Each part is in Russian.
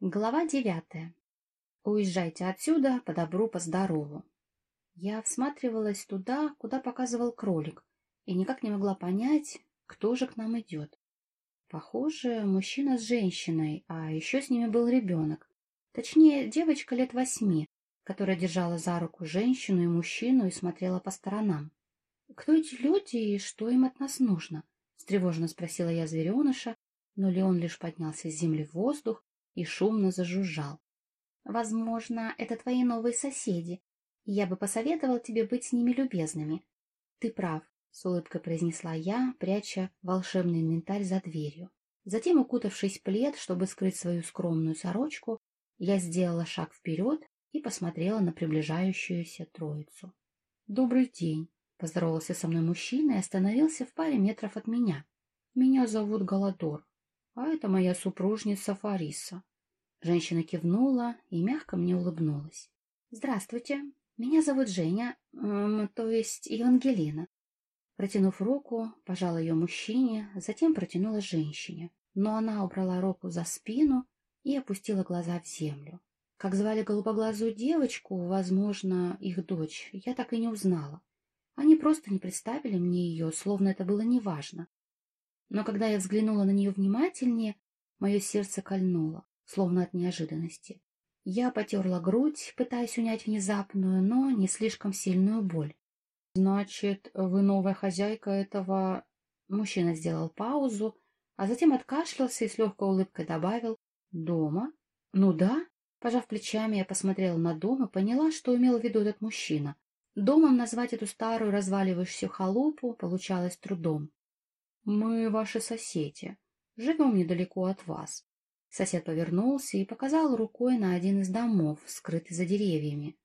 Глава девятая. Уезжайте отсюда по добру, по здорову. Я всматривалась туда, куда показывал кролик, и никак не могла понять, кто же к нам идет. Похоже, мужчина с женщиной, а еще с ними был ребенок. Точнее, девочка лет восьми, которая держала за руку женщину и мужчину и смотрела по сторонам. «Кто эти люди и что им от нас нужно?» — встревоженно спросила я звереныша, но Леон лишь поднялся с земли в воздух и шумно зажужжал. «Возможно, это твои новые соседи. Я бы посоветовал тебе быть с ними любезными». «Ты прав», — с улыбкой произнесла я, пряча волшебный инвентарь за дверью. Затем, укутавшись в плед, чтобы скрыть свою скромную сорочку, я сделала шаг вперед и посмотрела на приближающуюся троицу. «Добрый день», — поздоровался со мной мужчина и остановился в паре метров от меня. «Меня зовут Голодор, а это моя супружница Фариса. Женщина кивнула и мягко мне улыбнулась. «Здравствуйте, меня зовут Женя, эм, то есть Евангелина». Протянув руку, пожала ее мужчине, затем протянула женщине, но она убрала руку за спину и опустила глаза в землю. Как звали голубоглазую девочку, возможно, их дочь, я так и не узнала. Они просто не представили мне ее, словно это было неважно. Но когда я взглянула на нее внимательнее, мое сердце кольнуло словно от неожиданности. Я потерла грудь, пытаясь унять внезапную, но не слишком сильную боль. «Значит, вы новая хозяйка этого...» Мужчина сделал паузу, а затем откашлялся и с легкой улыбкой добавил «Дома?» «Ну да». Пожав плечами, я посмотрела на дом и поняла, что имел в виду этот мужчина. Домом назвать эту старую разваливающуюся халупу получалось трудом. «Мы ваши соседи. Живем недалеко от вас. Сосед повернулся и показал рукой на один из домов, скрытый за деревьями.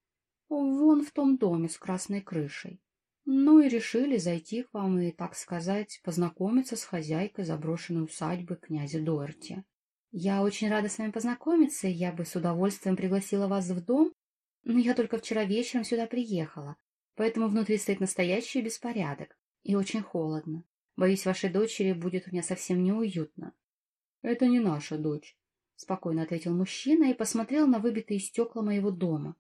Вон в том доме с красной крышей. Ну и решили зайти к вам и, так сказать, познакомиться с хозяйкой заброшенной усадьбы князя Дуэрти. Я очень рада с вами познакомиться, я бы с удовольствием пригласила вас в дом, но я только вчера вечером сюда приехала, поэтому внутри стоит настоящий беспорядок и очень холодно. Боюсь, вашей дочери будет у меня совсем неуютно. «Это не наша дочь», — спокойно ответил мужчина и посмотрел на выбитые стекла моего дома.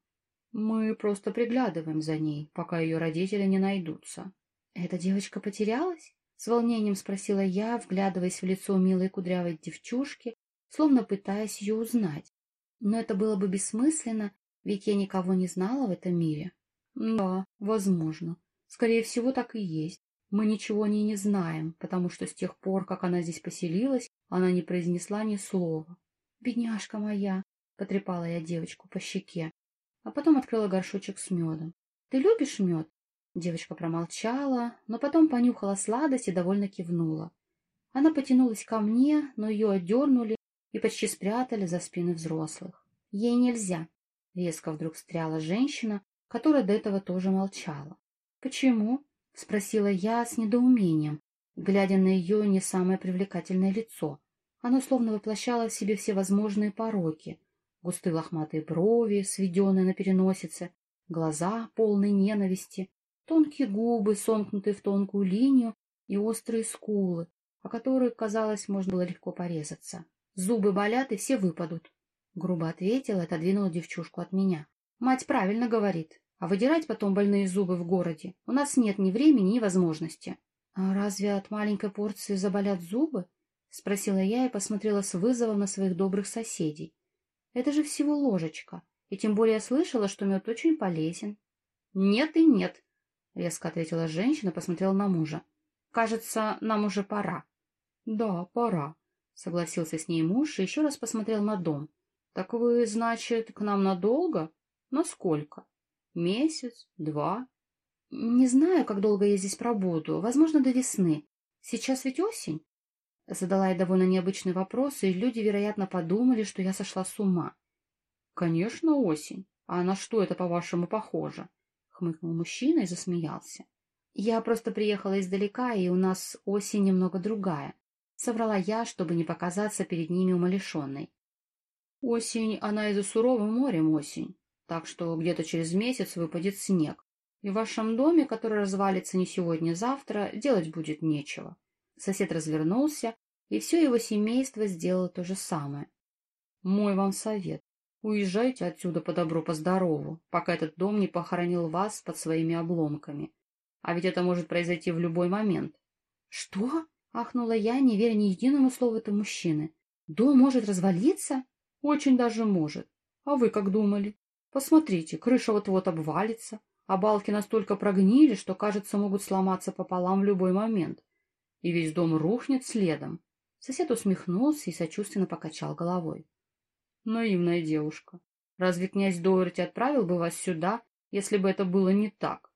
«Мы просто приглядываем за ней, пока ее родители не найдутся». «Эта девочка потерялась?» — с волнением спросила я, вглядываясь в лицо милой кудрявой девчушки, словно пытаясь ее узнать. Но это было бы бессмысленно, ведь я никого не знала в этом мире. Да, возможно. Скорее всего, так и есть. Мы ничего о ней не знаем, потому что с тех пор, как она здесь поселилась, она не произнесла ни слова. «Бедняжка моя!» — потрепала я девочку по щеке, а потом открыла горшочек с медом. «Ты любишь мед?» Девочка промолчала, но потом понюхала сладость и довольно кивнула. Она потянулась ко мне, но ее отдернули и почти спрятали за спины взрослых. «Ей нельзя!» — резко вдруг встряла женщина, которая до этого тоже молчала. «Почему?» — спросила я с недоумением, глядя на ее не самое привлекательное лицо. Оно словно воплощало в себе все возможные пороки. Густые лохматые брови, сведенные на переносице, глаза, полные ненависти, тонкие губы, сомкнутые в тонкую линию, и острые скулы, о которых, казалось, можно было легко порезаться. «Зубы болят, и все выпадут», — грубо ответила и отодвинула девчушку от меня. «Мать правильно говорит. А выдирать потом больные зубы в городе у нас нет ни времени, ни возможности». «А разве от маленькой порции заболят зубы?» — спросила я и посмотрела с вызовом на своих добрых соседей. «Это же всего ложечка, и тем более я слышала, что мед очень полезен». «Нет и нет», — резко ответила женщина посмотрела на мужа. «Кажется, нам уже пора». «Да, пора», — согласился с ней муж и еще раз посмотрел на дом. «Так вы, значит, к нам надолго? Насколько? Месяц? Два?» «Не знаю, как долго я здесь пробуду. Возможно, до весны. Сейчас ведь осень?» Задала я довольно необычный вопрос, и люди, вероятно, подумали, что я сошла с ума. — Конечно, осень. А на что это, по-вашему, похоже? — хмыкнул мужчина и засмеялся. — Я просто приехала издалека, и у нас осень немного другая. Соврала я, чтобы не показаться перед ними умалишенной. — Осень, она и за суровым морем осень, так что где-то через месяц выпадет снег, и в вашем доме, который развалится не сегодня-завтра, делать будет нечего. Сосед развернулся, и все его семейство сделало то же самое. Мой вам совет. Уезжайте отсюда по добру, по здорову, пока этот дом не похоронил вас под своими обломками. А ведь это может произойти в любой момент. — Что? — ахнула я, не веря ни единому слову этого мужчины. — Дом может развалиться? — Очень даже может. А вы как думали? Посмотрите, крыша вот-вот обвалится, а балки настолько прогнили, что, кажется, могут сломаться пополам в любой момент. И весь дом рухнет следом. Сосед усмехнулся и сочувственно покачал головой. Наивная девушка. Разве князь Доверти отправил бы вас сюда, если бы это было не так?